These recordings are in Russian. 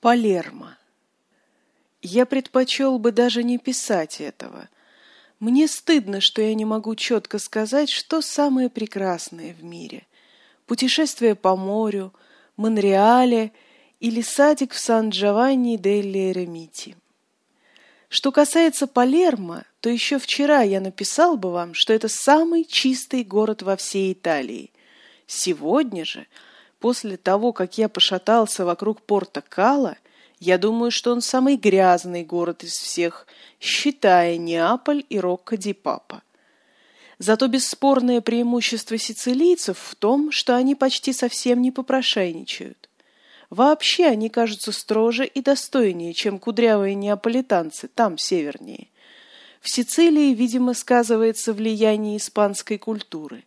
Палермо. Я предпочел бы даже не писать этого. Мне стыдно, что я не могу четко сказать, что самое прекрасное в мире. Путешествие по морю, Монреале или садик в Сан-Джованни делли Эремити. Что касается Палермо, то еще вчера я написал бы вам, что это самый чистый город во всей Италии. Сегодня же – После того, как я пошатался вокруг порта Кала, я думаю, что он самый грязный город из всех, считая Неаполь и Рокко-ди-Папа. Зато бесспорное преимущество сицилийцев в том, что они почти совсем не попрошайничают. Вообще они кажутся строже и достойнее, чем кудрявые неаполитанцы, там севернее. В Сицилии, видимо, сказывается влияние испанской культуры.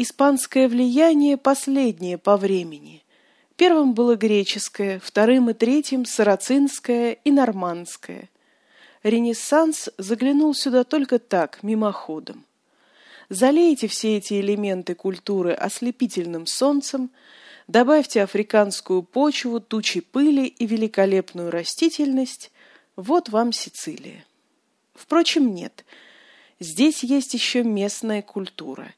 Испанское влияние последнее по времени. Первым было греческое, вторым и третьим – сарацинское и нормандское. Ренессанс заглянул сюда только так, мимоходом. Залейте все эти элементы культуры ослепительным солнцем, добавьте африканскую почву, тучи пыли и великолепную растительность – вот вам Сицилия. Впрочем, нет. Здесь есть еще местная культура –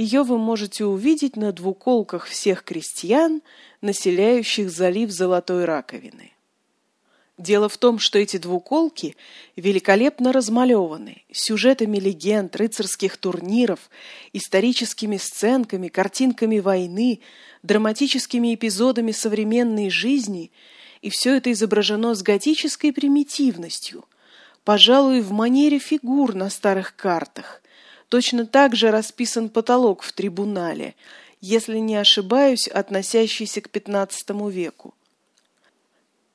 ее вы можете увидеть на двуколках всех крестьян, населяющих залив Золотой Раковины. Дело в том, что эти двуколки великолепно размалеваны сюжетами легенд, рыцарских турниров, историческими сценками, картинками войны, драматическими эпизодами современной жизни, и все это изображено с готической примитивностью, пожалуй, в манере фигур на старых картах – Точно так же расписан потолок в трибунале, если не ошибаюсь, относящийся к XV веку.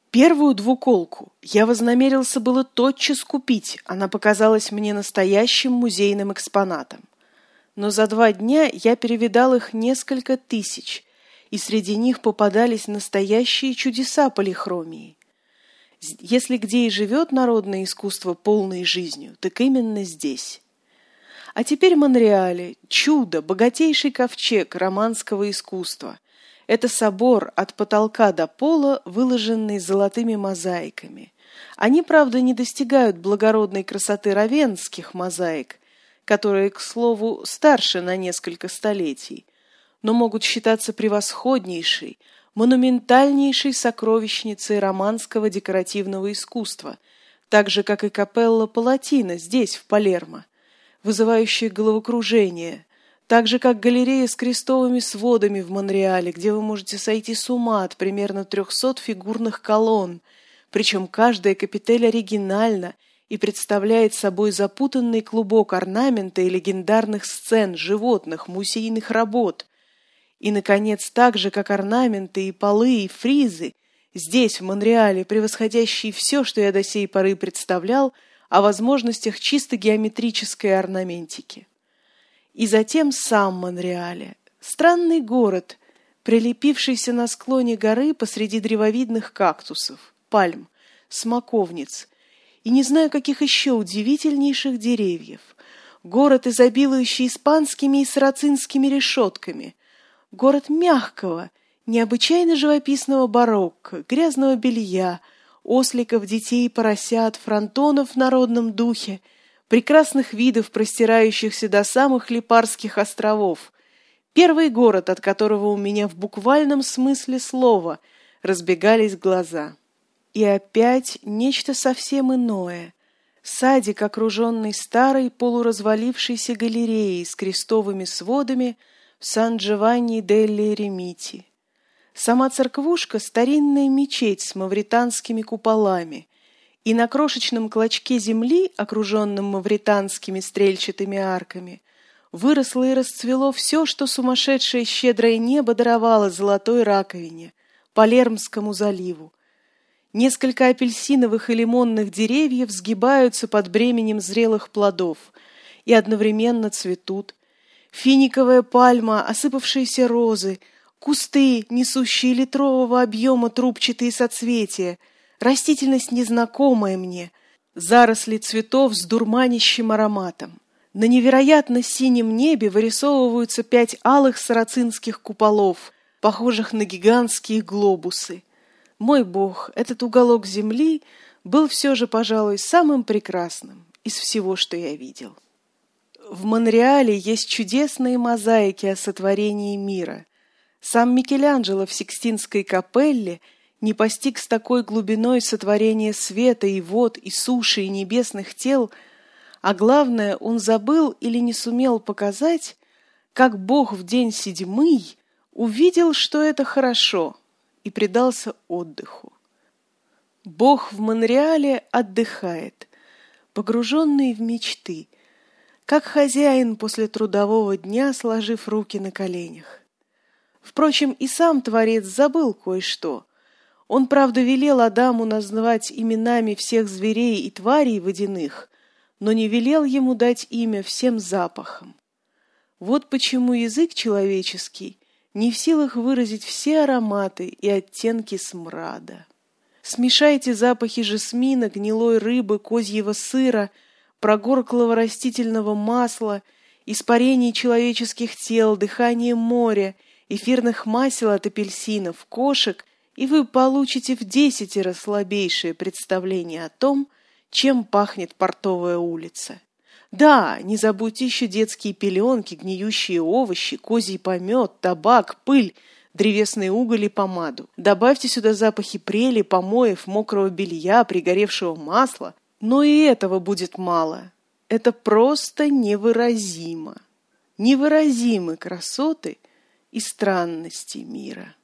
Первую двуколку я вознамерился было тотчас купить, она показалась мне настоящим музейным экспонатом. Но за два дня я перевидал их несколько тысяч, и среди них попадались настоящие чудеса полихромии. Если где и живет народное искусство полной жизнью, так именно здесь. А теперь Монреале – чудо, богатейший ковчег романского искусства. Это собор от потолка до пола, выложенный золотыми мозаиками. Они, правда, не достигают благородной красоты равенских мозаик, которые, к слову, старше на несколько столетий, но могут считаться превосходнейшей, монументальнейшей сокровищницей романского декоративного искусства, так же, как и капелла Палатина здесь, в Палермо вызывающие головокружение, так же, как галерея с крестовыми сводами в Монреале, где вы можете сойти с ума от примерно трехсот фигурных колонн, причем каждая капитель оригинальна и представляет собой запутанный клубок орнамента и легендарных сцен, животных, музейных работ. И, наконец, так же, как орнаменты и полы, и фризы, здесь, в Монреале, превосходящие все, что я до сей поры представлял – о возможностях чисто геометрической орнаментики. И затем сам Монреале. Странный город, прилепившийся на склоне горы посреди древовидных кактусов, пальм, смоковниц и не знаю каких еще удивительнейших деревьев. Город, изобилующий испанскими и сарацинскими решетками. Город мягкого, необычайно живописного барокко, грязного белья – осликов, детей, поросят, фронтонов в народном духе, прекрасных видов, простирающихся до самых Липарских островов. Первый город, от которого у меня в буквальном смысле слова разбегались глаза. И опять нечто совсем иное. Садик, окруженный старой полуразвалившейся галереей с крестовыми сводами в Сан-Джованни-делли-Ремити. Сама церквушка – старинная мечеть с мавританскими куполами, и на крошечном клочке земли, окруженном мавританскими стрельчатыми арками, выросло и расцвело все, что сумасшедшее щедрое небо даровало золотой раковине, Палермскому заливу. Несколько апельсиновых и лимонных деревьев сгибаются под бременем зрелых плодов и одновременно цветут. Финиковая пальма, осыпавшиеся розы – Кусты, несущие литрового объема трубчатые соцветия, растительность незнакомая мне, заросли цветов с дурманящим ароматом. На невероятно синем небе вырисовываются пять алых сарацинских куполов, похожих на гигантские глобусы. Мой бог, этот уголок земли был все же, пожалуй, самым прекрасным из всего, что я видел. В Монреале есть чудесные мозаики о сотворении мира. Сам Микеланджело в Сикстинской капелле не постиг с такой глубиной сотворения света и вод, и суши, и небесных тел, а главное, он забыл или не сумел показать, как Бог в день седьмый увидел, что это хорошо, и предался отдыху. Бог в Монреале отдыхает, погруженный в мечты, как хозяин после трудового дня, сложив руки на коленях. Впрочем, и сам Творец забыл кое-что. Он, правда, велел Адаму назвать именами всех зверей и тварей водяных, но не велел ему дать имя всем запахам. Вот почему язык человеческий не в силах выразить все ароматы и оттенки смрада. Смешайте запахи жасмина, гнилой рыбы, козьего сыра, прогорклого растительного масла, испарений человеческих тел, дыхание моря, эфирных масел от апельсинов, кошек, и вы получите в десятеро слабейшее представление о том, чем пахнет портовая улица. Да, не забудьте еще детские пеленки, гниющие овощи, козий помет, табак, пыль, древесный уголь и помаду. Добавьте сюда запахи прели, помоев, мокрого белья, пригоревшего масла. Но и этого будет мало. Это просто невыразимо. Невыразимы красоты и странности мира.